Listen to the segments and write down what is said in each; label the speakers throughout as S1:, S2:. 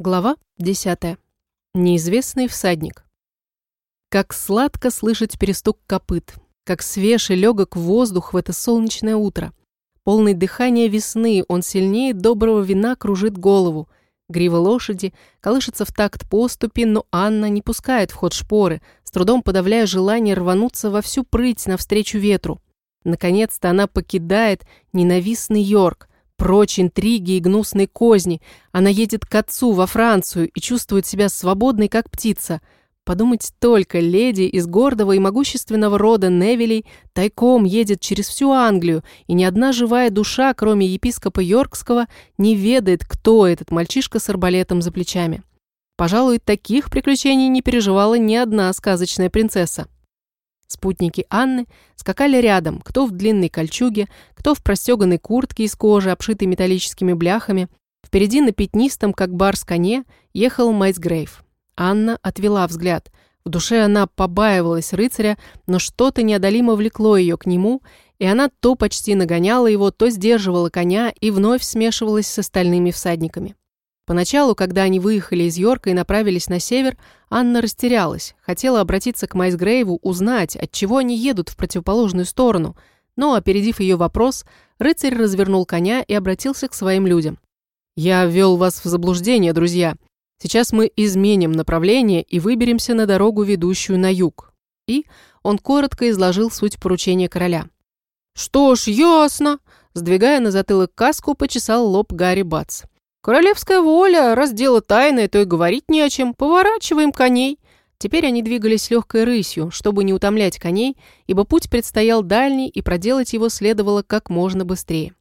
S1: Глава 10. Неизвестный всадник. Как сладко слышать перестук копыт, как свеж и легок воздух в это солнечное утро. Полный дыхания весны, он сильнее доброго вина кружит голову. Грива лошади колышется в такт поступи, но Анна не пускает в ход шпоры, с трудом подавляя желание рвануться во всю прыть навстречу ветру. Наконец-то она покидает ненавистный Йорк, Прочь интриги и гнусной козни. Она едет к отцу во Францию и чувствует себя свободной, как птица. Подумать только, леди из гордого и могущественного рода Невилей тайком едет через всю Англию, и ни одна живая душа, кроме епископа Йоркского, не ведает, кто этот мальчишка с арбалетом за плечами. Пожалуй, таких приключений не переживала ни одна сказочная принцесса. Спутники Анны скакали рядом, кто в длинной кольчуге, кто в простеганной куртке из кожи, обшитой металлическими бляхами. Впереди на пятнистом, как барс коне, ехал Майсгрейв. Анна отвела взгляд. В душе она побаивалась рыцаря, но что-то неодолимо влекло ее к нему, и она то почти нагоняла его, то сдерживала коня и вновь смешивалась с остальными всадниками. Поначалу, когда они выехали из Йорка и направились на север, Анна растерялась, хотела обратиться к Майсгрейву, узнать, от чего они едут в противоположную сторону, но, опередив ее вопрос, рыцарь развернул коня и обратился к своим людям. «Я ввел вас в заблуждение, друзья. Сейчас мы изменим направление и выберемся на дорогу, ведущую на юг». И он коротко изложил суть поручения короля. «Что ж, ясно!» Сдвигая на затылок каску, почесал лоб Гарри Батс. Королевская воля, раз дело тайное, то и говорить не о чем. Поворачиваем коней. Теперь они двигались легкой рысью, чтобы не утомлять коней, ибо путь предстоял дальний, и проделать его следовало как можно быстрее.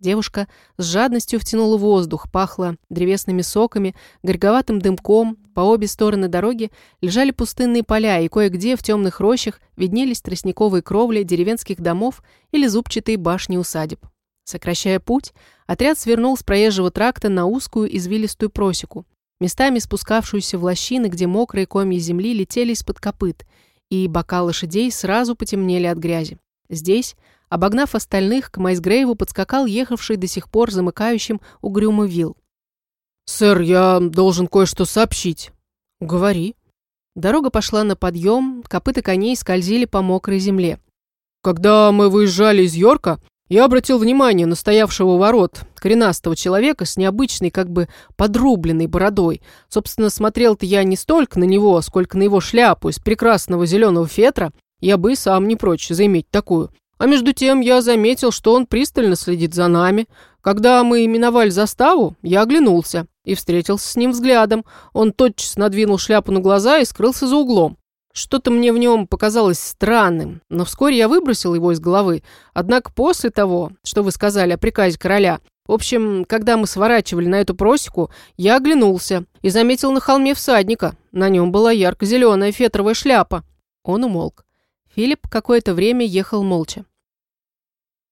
S1: Девушка с жадностью втянула воздух, пахло древесными соками, горьковатым дымком. По обе стороны дороги лежали пустынные поля, и кое-где в темных рощах виднелись тростниковые кровли деревенских домов или зубчатые башни усадеб. Сокращая путь, отряд свернул с проезжего тракта на узкую извилистую просеку, местами спускавшуюся в лощины, где мокрые комья земли летели из-под копыт, и бока лошадей сразу потемнели от грязи. Здесь, обогнав остальных, к Майсгрейву подскакал ехавший до сих пор замыкающим угрюмый вил. «Сэр, я должен кое-что сообщить». «Говори». Дорога пошла на подъем, копыта коней скользили по мокрой земле. «Когда мы выезжали из Йорка, я обратил внимание на стоявшего у ворот коренастого человека с необычной, как бы подрубленной бородой. Собственно, смотрел-то я не столько на него, сколько на его шляпу из прекрасного зеленого фетра. Я бы и сам не прочь заиметь такую. А между тем я заметил, что он пристально следит за нами. Когда мы миновали заставу, я оглянулся и встретился с ним взглядом. Он тотчас надвинул шляпу на глаза и скрылся за углом. Что-то мне в нем показалось странным, но вскоре я выбросил его из головы. Однако после того, что вы сказали о приказе короля, в общем, когда мы сворачивали на эту просеку, я оглянулся и заметил на холме всадника. На нем была ярко-зеленая фетровая шляпа. Он умолк. Филипп какое-то время ехал молча.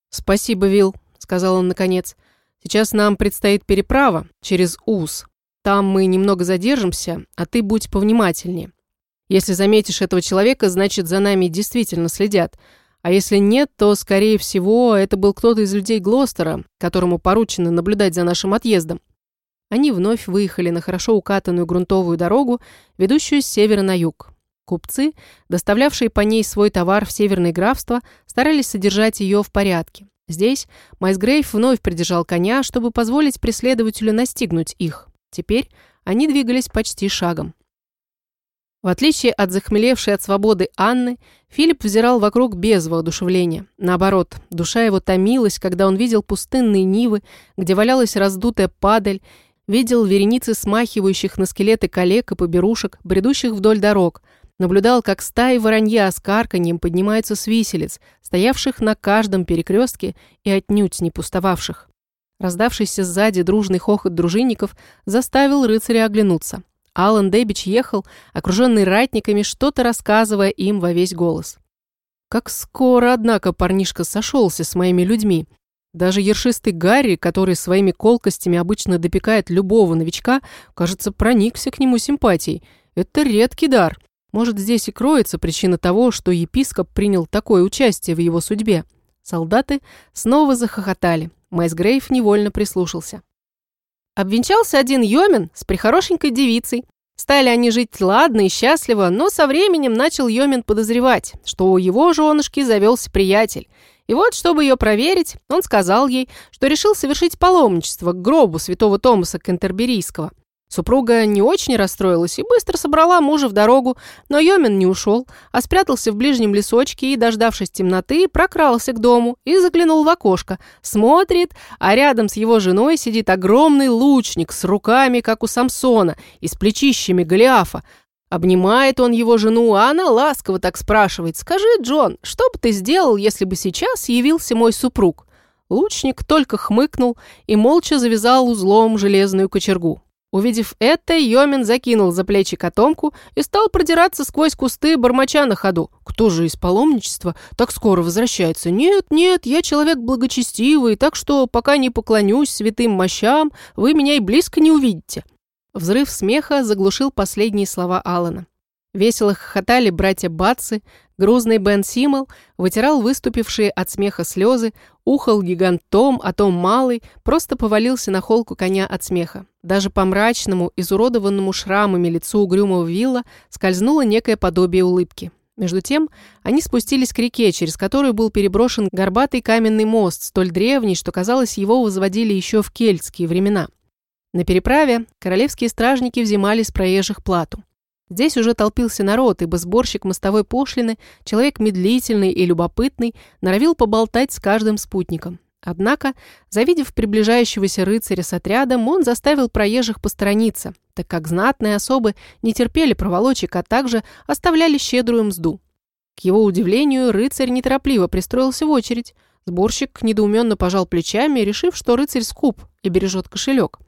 S1: «Спасибо, Вил, сказал он наконец. «Сейчас нам предстоит переправа через Уз. Там мы немного задержимся, а ты будь повнимательнее. Если заметишь этого человека, значит, за нами действительно следят. А если нет, то, скорее всего, это был кто-то из людей Глостера, которому поручено наблюдать за нашим отъездом. Они вновь выехали на хорошо укатанную грунтовую дорогу, ведущую с севера на юг. Купцы, доставлявшие по ней свой товар в северное графство, старались содержать ее в порядке. Здесь Майсгрейв вновь придержал коня, чтобы позволить преследователю настигнуть их. Теперь они двигались почти шагом. В отличие от захмелевшей от свободы Анны, Филипп взирал вокруг без воодушевления. Наоборот, душа его томилась, когда он видел пустынные нивы, где валялась раздутая падаль, видел вереницы смахивающих на скелеты коллег и поберушек, бредущих вдоль дорог, наблюдал, как стаи воронья с карканьем поднимаются с виселиц, стоявших на каждом перекрестке и отнюдь не пустовавших. Раздавшийся сзади дружный хохот дружинников заставил рыцаря оглянуться. Алан Дэбич ехал, окруженный ратниками, что-то рассказывая им во весь голос. Как скоро, однако, парнишка сошелся с моими людьми. Даже ершистый Гарри, который своими колкостями обычно допекает любого новичка, кажется, проникся к нему симпатией. Это редкий дар. Может, здесь и кроется причина того, что епископ принял такое участие в его судьбе. Солдаты снова захохотали. Майсгрейв невольно прислушался. Обвенчался один Йомин с прихорошенькой девицей. Стали они жить ладно и счастливо, но со временем начал Йомин подозревать, что у его женушки завелся приятель. И вот, чтобы ее проверить, он сказал ей, что решил совершить паломничество к гробу святого Томаса Кентерберийского. Супруга не очень расстроилась и быстро собрала мужа в дорогу, но Йомин не ушел, а спрятался в ближнем лесочке и, дождавшись темноты, прокрался к дому и заглянул в окошко. Смотрит, а рядом с его женой сидит огромный лучник с руками, как у Самсона, и с плечищами Голиафа. Обнимает он его жену, а она ласково так спрашивает, «Скажи, Джон, что бы ты сделал, если бы сейчас явился мой супруг?» Лучник только хмыкнул и молча завязал узлом железную кочергу. Увидев это, Йомин закинул за плечи котомку и стал продираться сквозь кусты, бормоча на ходу. «Кто же из паломничества так скоро возвращается? Нет, нет, я человек благочестивый, так что пока не поклонюсь святым мощам, вы меня и близко не увидите». Взрыв смеха заглушил последние слова Алана. Весело хохотали братья Батцы, грузный Бен Симмел вытирал выступившие от смеха слезы, ухал гигант Том, а Том Малый просто повалился на холку коня от смеха. Даже по мрачному, изуродованному шрамами лицу угрюмого вилла скользнуло некое подобие улыбки. Между тем, они спустились к реке, через которую был переброшен горбатый каменный мост, столь древний, что, казалось, его возводили еще в кельтские времена. На переправе королевские стражники взимали с проезжих плату. Здесь уже толпился народ, ибо сборщик мостовой пошлины, человек медлительный и любопытный, норовил поболтать с каждым спутником. Однако, завидев приближающегося рыцаря с отрядом, он заставил проезжих посторониться, так как знатные особы не терпели проволочек, а также оставляли щедрую мзду. К его удивлению, рыцарь неторопливо пристроился в очередь. Сборщик недоуменно пожал плечами, решив, что рыцарь скуп и бережет кошелек.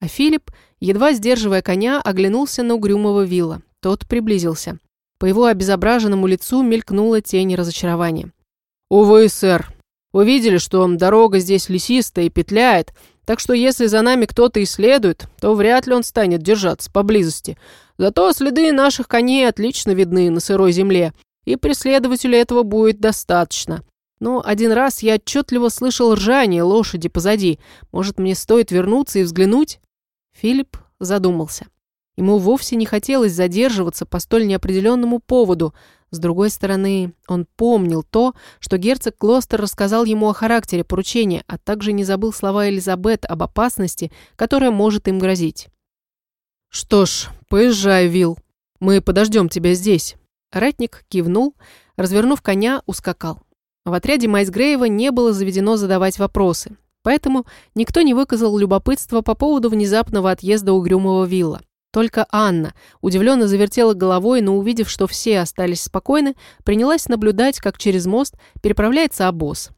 S1: А Филипп, едва сдерживая коня, оглянулся на угрюмого вилла. Тот приблизился. По его обезображенному лицу мелькнула тень разочарования. «Увы, сэр. Увидели, что дорога здесь лесистая и петляет, так что если за нами кто-то и следует, то вряд ли он станет держаться поблизости. Зато следы наших коней отлично видны на сырой земле, и преследователю этого будет достаточно. Но один раз я отчетливо слышал ржание лошади позади. Может, мне стоит вернуться и взглянуть?» Филипп задумался. Ему вовсе не хотелось задерживаться по столь неопределенному поводу. С другой стороны, он помнил то, что герцог Клостер рассказал ему о характере поручения, а также не забыл слова Элизабет об опасности, которая может им грозить. «Что ж, поезжай, Вил. Мы подождем тебя здесь». Ратник кивнул, развернув коня, ускакал. В отряде Майсгрейва не было заведено задавать вопросы, поэтому никто не выказал любопытства по поводу внезапного отъезда угрюмого вилла. Только Анна удивленно завертела головой, но увидев, что все остались спокойны, принялась наблюдать, как через мост переправляется обоз.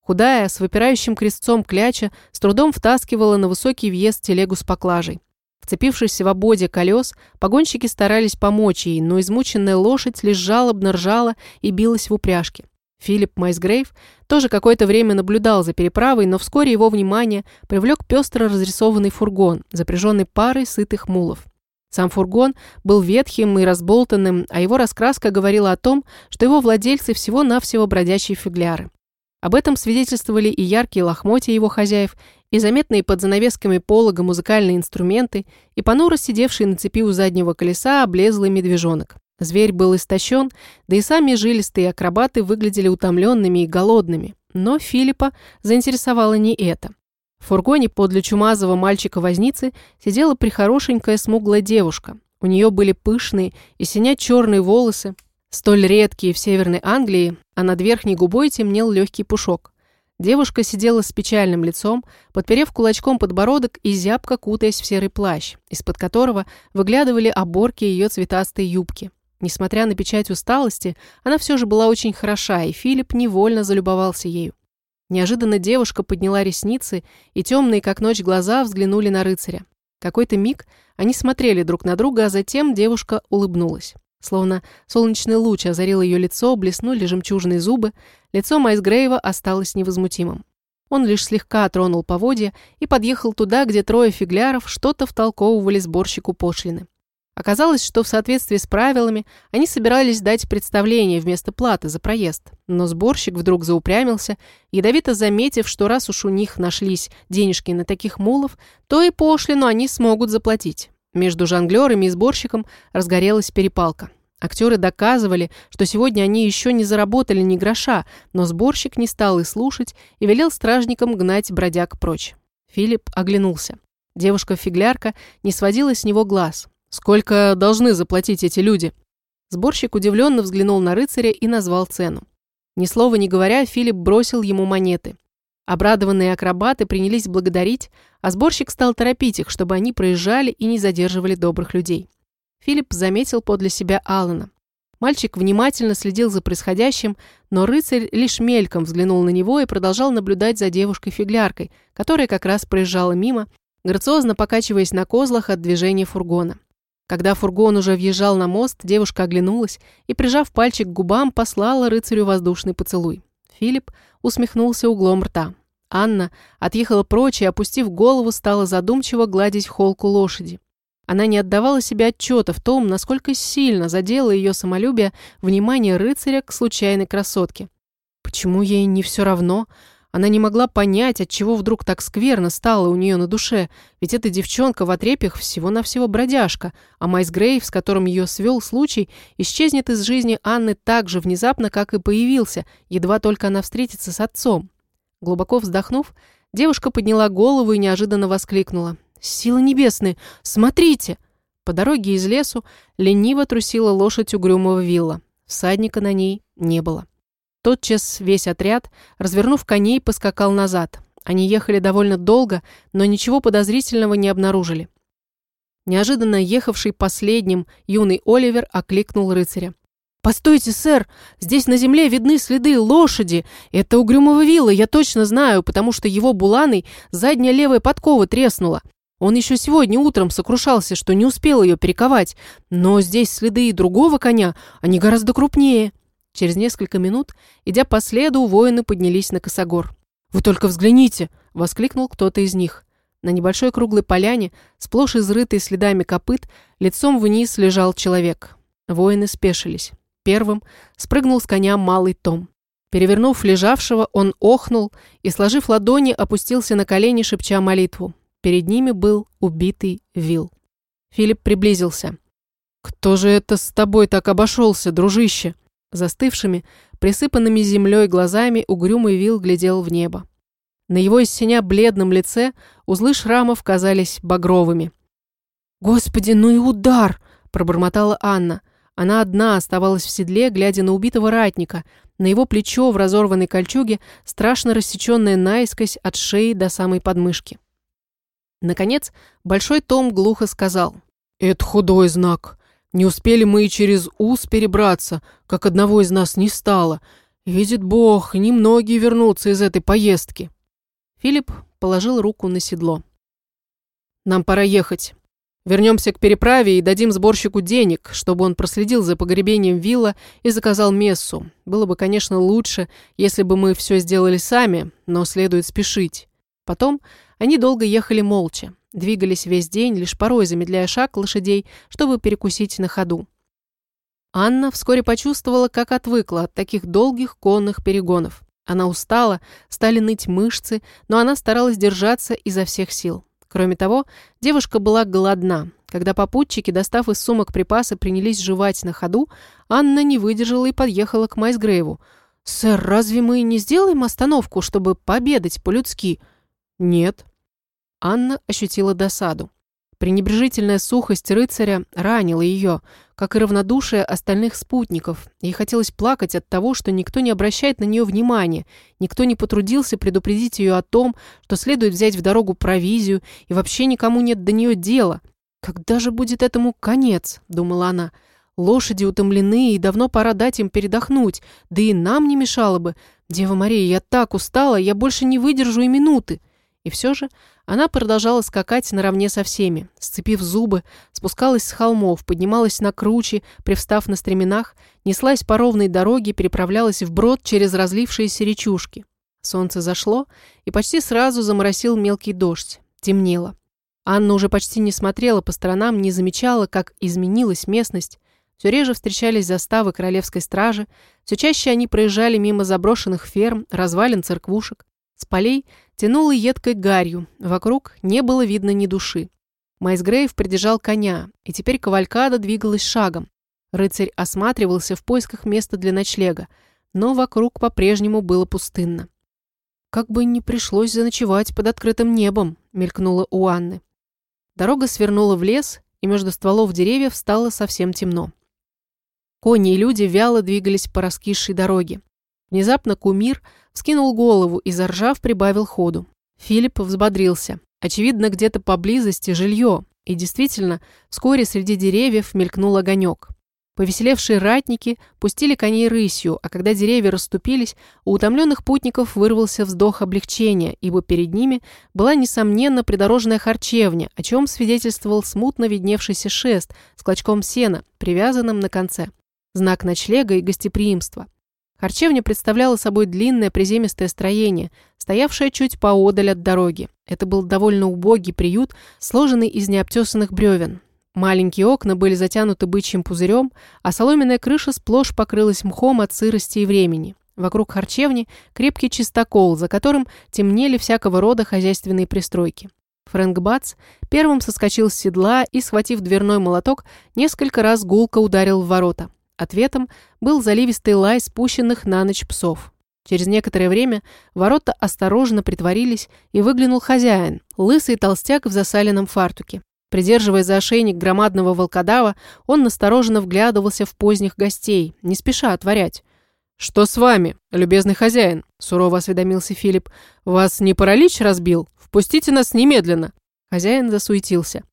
S1: Худая, с выпирающим крестцом кляча, с трудом втаскивала на высокий въезд телегу с поклажей. Вцепившись в ободе колес, погонщики старались помочь ей, но измученная лошадь лишь жалобно ржала и билась в упряжке. Филипп Майсгрейв тоже какое-то время наблюдал за переправой, но вскоре его внимание привлек пестро разрисованный фургон, запряженный парой сытых мулов. Сам фургон был ветхим и разболтанным, а его раскраска говорила о том, что его владельцы всего-навсего бродячие фигляры. Об этом свидетельствовали и яркие лохмотья его хозяев, и заметные под занавесками полога музыкальные инструменты, и понуро сидевший на цепи у заднего колеса облезлый медвежонок. Зверь был истощен, да и сами жилистые акробаты выглядели утомленными и голодными. Но Филиппа заинтересовало не это. В фургоне подле чумазого мальчика-возницы сидела прихорошенькая смуглая девушка. У нее были пышные и синя-черные волосы, столь редкие в Северной Англии, а над верхней губой темнел легкий пушок. Девушка сидела с печальным лицом, подперев кулачком подбородок и зябко кутаясь в серый плащ, из-под которого выглядывали оборки ее цветастой юбки. Несмотря на печать усталости, она все же была очень хороша, и Филипп невольно залюбовался ею. Неожиданно девушка подняла ресницы, и темные, как ночь, глаза взглянули на рыцаря. Какой-то миг они смотрели друг на друга, а затем девушка улыбнулась. Словно солнечный луч озарил ее лицо, блеснули жемчужные зубы, лицо Майсгрейва осталось невозмутимым. Он лишь слегка тронул поводья и подъехал туда, где трое фигляров что-то втолковывали сборщику пошлины. Оказалось, что в соответствии с правилами они собирались дать представление вместо платы за проезд. Но сборщик вдруг заупрямился, ядовито заметив, что раз уж у них нашлись денежки на таких мулов, то и пошлину они смогут заплатить. Между жонглерами и сборщиком разгорелась перепалка. Актеры доказывали, что сегодня они еще не заработали ни гроша, но сборщик не стал и слушать и велел стражникам гнать бродяг прочь. Филипп оглянулся. Девушка-фиглярка не сводила с него глаз. «Сколько должны заплатить эти люди?» Сборщик удивленно взглянул на рыцаря и назвал цену. Ни слова не говоря, Филипп бросил ему монеты. Обрадованные акробаты принялись благодарить, а сборщик стал торопить их, чтобы они проезжали и не задерживали добрых людей. Филипп заметил подле себя Алана. Мальчик внимательно следил за происходящим, но рыцарь лишь мельком взглянул на него и продолжал наблюдать за девушкой-фигляркой, которая как раз проезжала мимо, грациозно покачиваясь на козлах от движения фургона. Когда фургон уже въезжал на мост, девушка оглянулась и, прижав пальчик к губам, послала рыцарю воздушный поцелуй. Филипп усмехнулся углом рта. Анна отъехала прочь и, опустив голову, стала задумчиво гладить холку лошади. Она не отдавала себе отчета в том, насколько сильно задело ее самолюбие внимание рыцаря к случайной красотке. Почему ей не все равно? Она не могла понять, от чего вдруг так скверно стало у нее на душе, ведь эта девчонка в отрепях всего-навсего бродяжка, а Майс Грейв, с которым ее свел случай, исчезнет из жизни Анны так же внезапно, как и появился, едва только она встретится с отцом. Глубоко вздохнув, девушка подняла голову и неожиданно воскликнула. «Силы небесные! Смотрите!» По дороге из лесу лениво трусила лошадь угрюмого вилла. Всадника на ней не было. Тотчас весь отряд, развернув коней, поскакал назад. Они ехали довольно долго, но ничего подозрительного не обнаружили. Неожиданно ехавший последним юный Оливер окликнул рыцаря. «Постойте, сэр! Здесь на земле видны следы лошади! Это угрюмого вилла, я точно знаю, потому что его буланой задняя левая подкова треснула. Он еще сегодня утром сокрушался, что не успел ее перековать, но здесь следы и другого коня, они гораздо крупнее». Через несколько минут, идя по следу, воины поднялись на косогор. «Вы только взгляните!» — воскликнул кто-то из них. На небольшой круглой поляне, сплошь изрытой следами копыт, лицом вниз лежал человек. Воины спешились. Первым спрыгнул с коня малый Том. Перевернув лежавшего, он охнул и, сложив ладони, опустился на колени, шепча молитву. Перед ними был убитый Вил. Филипп приблизился. «Кто же это с тобой так обошелся, дружище?» Застывшими, присыпанными землей глазами угрюмый Вил глядел в небо. На его из синя бледном лице узлы шрамов казались багровыми. «Господи, ну и удар!» – пробормотала Анна. Она одна оставалась в седле, глядя на убитого ратника, на его плечо в разорванной кольчуге, страшно рассеченное наискось от шеи до самой подмышки. Наконец, Большой Том глухо сказал. «Это худой знак. Не успели мы и через ус перебраться, как одного из нас не стало. Видит Бог, немногие вернутся из этой поездки. Филипп положил руку на седло. Нам пора ехать. Вернемся к переправе и дадим сборщику денег, чтобы он проследил за погребением вилла и заказал мессу. Было бы, конечно, лучше, если бы мы все сделали сами, но следует спешить. Потом они долго ехали молча. Двигались весь день, лишь порой замедляя шаг лошадей, чтобы перекусить на ходу. Анна вскоре почувствовала, как отвыкла от таких долгих конных перегонов. Она устала, стали ныть мышцы, но она старалась держаться изо всех сил. Кроме того, девушка была голодна. Когда попутчики, достав из сумок припасы, принялись жевать на ходу, Анна не выдержала и подъехала к Майсгрейву. «Сэр, разве мы не сделаем остановку, чтобы пообедать по-людски?» «Нет», Анна ощутила досаду. Пренебрежительная сухость рыцаря ранила ее, как и равнодушие остальных спутников. Ей хотелось плакать от того, что никто не обращает на нее внимания, никто не потрудился предупредить ее о том, что следует взять в дорогу провизию, и вообще никому нет до нее дела. «Когда же будет этому конец?» – думала она. «Лошади утомлены, и давно пора дать им передохнуть, да и нам не мешало бы. Дева Мария, я так устала, я больше не выдержу и минуты». И все же она продолжала скакать наравне со всеми, сцепив зубы, спускалась с холмов, поднималась на круче, привстав на стременах, неслась по ровной дороге, переправлялась вброд через разлившиеся речушки. Солнце зашло, и почти сразу заморосил мелкий дождь. Темнело. Анна уже почти не смотрела по сторонам, не замечала, как изменилась местность. Все реже встречались заставы королевской стражи, все чаще они проезжали мимо заброшенных ферм, развалин церквушек. С полей тянуло едкой гарью, вокруг не было видно ни души. Майсгрейв придержал коня, и теперь кавалькада двигалась шагом. Рыцарь осматривался в поисках места для ночлега, но вокруг по-прежнему было пустынно. «Как бы не пришлось заночевать под открытым небом», — мелькнула у Анны. Дорога свернула в лес, и между стволов деревьев стало совсем темно. Кони и люди вяло двигались по раскисшей дороге. Внезапно кумир вскинул голову и, заржав, прибавил ходу. Филипп взбодрился. Очевидно, где-то поблизости жилье. И действительно, вскоре среди деревьев мелькнул огонек. Повеселевшие ратники пустили коней рысью, а когда деревья расступились, у утомленных путников вырвался вздох облегчения, ибо перед ними была, несомненно, придорожная харчевня, о чем свидетельствовал смутно видневшийся шест с клочком сена, привязанным на конце. Знак ночлега и гостеприимства. Харчевня представляла собой длинное приземистое строение, стоявшее чуть поодаль от дороги. Это был довольно убогий приют, сложенный из необтесанных бревен. Маленькие окна были затянуты бычьим пузырем, а соломенная крыша сплошь покрылась мхом от сырости и времени. Вокруг харчевни крепкий чистокол, за которым темнели всякого рода хозяйственные пристройки. Фрэнк Батс первым соскочил с седла и, схватив дверной молоток, несколько раз гулко ударил в ворота. Ответом был заливистый лай спущенных на ночь псов. Через некоторое время ворота осторожно притворились, и выглянул хозяин, лысый толстяк в засаленном фартуке. Придерживая за ошейник громадного волкодава, он настороженно вглядывался в поздних гостей, не спеша отворять. «Что с вами, любезный хозяин?» – сурово осведомился Филипп. «Вас не паралич разбил? Впустите нас немедленно!» Хозяин засуетился.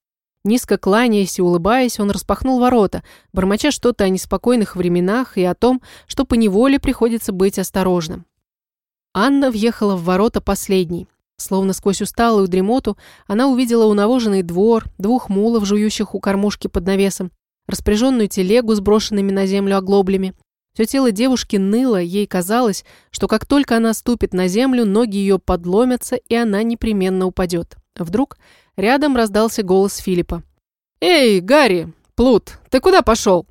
S1: Низко кланяясь и улыбаясь, он распахнул ворота, бормоча что-то о неспокойных временах и о том, что поневоле приходится быть осторожным. Анна въехала в ворота последней. Словно сквозь усталую дремоту, она увидела унавоженный двор, двух мулов, жующих у кормушки под навесом, распряженную телегу с брошенными на землю оглоблями. Все тело девушки ныло, ей казалось, что как только она ступит на землю, ноги ее подломятся, и она непременно упадет. Вдруг рядом раздался голос Филиппа. «Эй, Гарри, Плут, ты куда пошел?»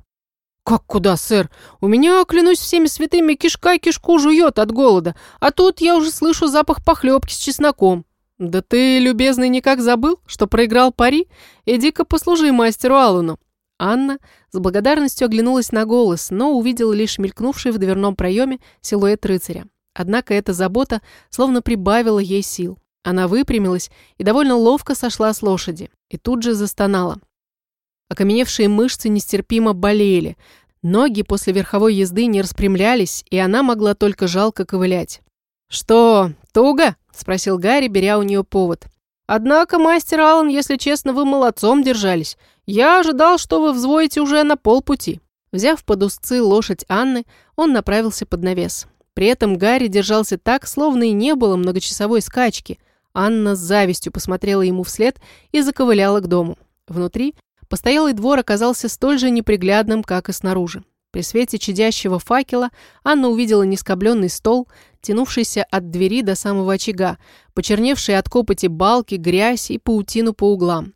S1: «Как куда, сэр? У меня, клянусь всеми святыми, кишка кишку жует от голода, а тут я уже слышу запах похлебки с чесноком». «Да ты, любезный, никак забыл, что проиграл пари? Иди-ка послужи мастеру Аллану». Анна с благодарностью оглянулась на голос, но увидела лишь мелькнувший в дверном проеме силуэт рыцаря. Однако эта забота словно прибавила ей сил. Она выпрямилась и довольно ловко сошла с лошади, и тут же застонала. Окаменевшие мышцы нестерпимо болели. Ноги после верховой езды не распрямлялись, и она могла только жалко ковылять. «Что, туго?» – спросил Гарри, беря у нее повод. «Однако, мастер Аллан, если честно, вы молодцом держались. Я ожидал, что вы взвоите уже на полпути». Взяв под узцы лошадь Анны, он направился под навес. При этом Гарри держался так, словно и не было многочасовой скачки. Анна с завистью посмотрела ему вслед и заковыляла к дому. Внутри Постоялый двор оказался столь же неприглядным, как и снаружи. При свете чадящего факела Анна увидела нескобленный стол, тянувшийся от двери до самого очага, почерневшие от копоти балки, грязь и паутину по углам.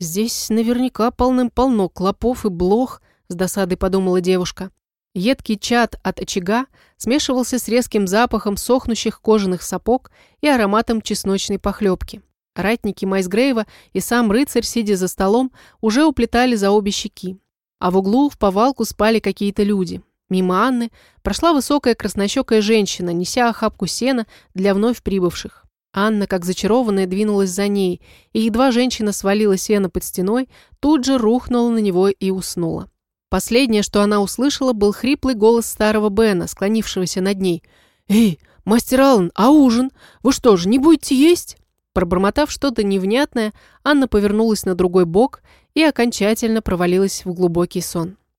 S1: «Здесь наверняка полным-полно клопов и блох», — с досадой подумала девушка. Едкий чад от очага смешивался с резким запахом сохнущих кожаных сапог и ароматом чесночной похлебки. Ратники Майсгрейва и сам рыцарь, сидя за столом, уже уплетали за обе щеки. А в углу в повалку спали какие-то люди. Мимо Анны прошла высокая краснощекая женщина, неся охапку сена для вновь прибывших. Анна, как зачарованная, двинулась за ней, и едва женщина свалила сено под стеной, тут же рухнула на него и уснула. Последнее, что она услышала, был хриплый голос старого Бена, склонившегося над ней. «Эй, мастер Аллан, а ужин? Вы что же, не будете есть?» Пробормотав что-то невнятное, Анна повернулась на другой бок и окончательно провалилась в глубокий сон.